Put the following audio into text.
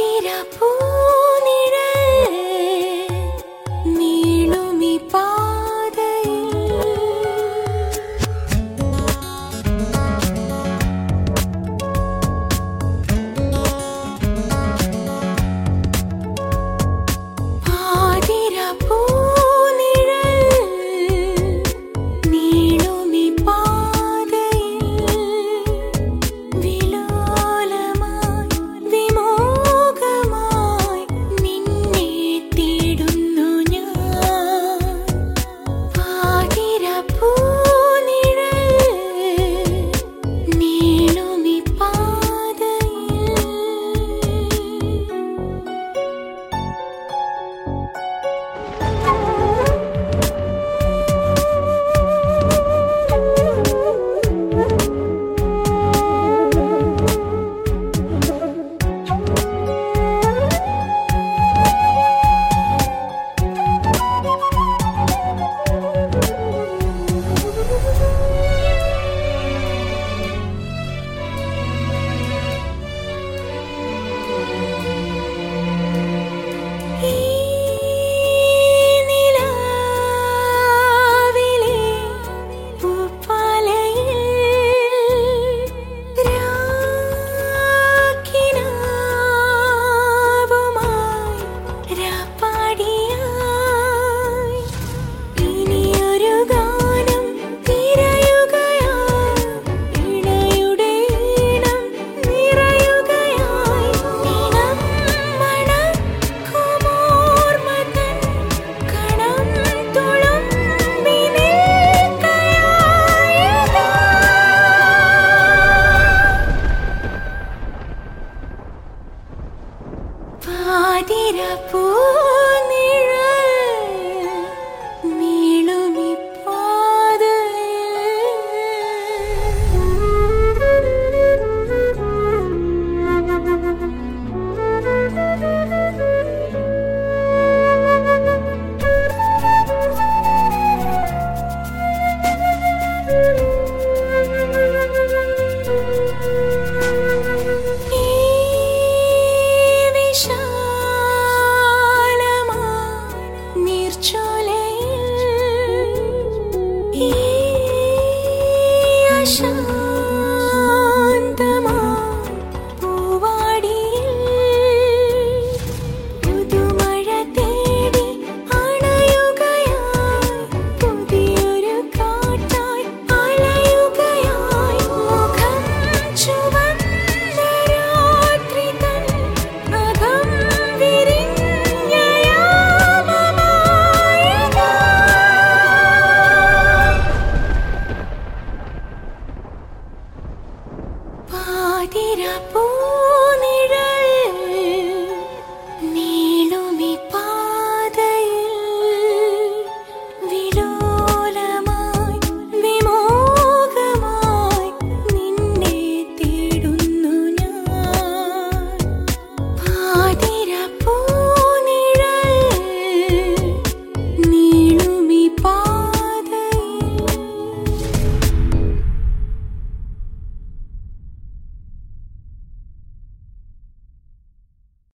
바디라 보 不一什么？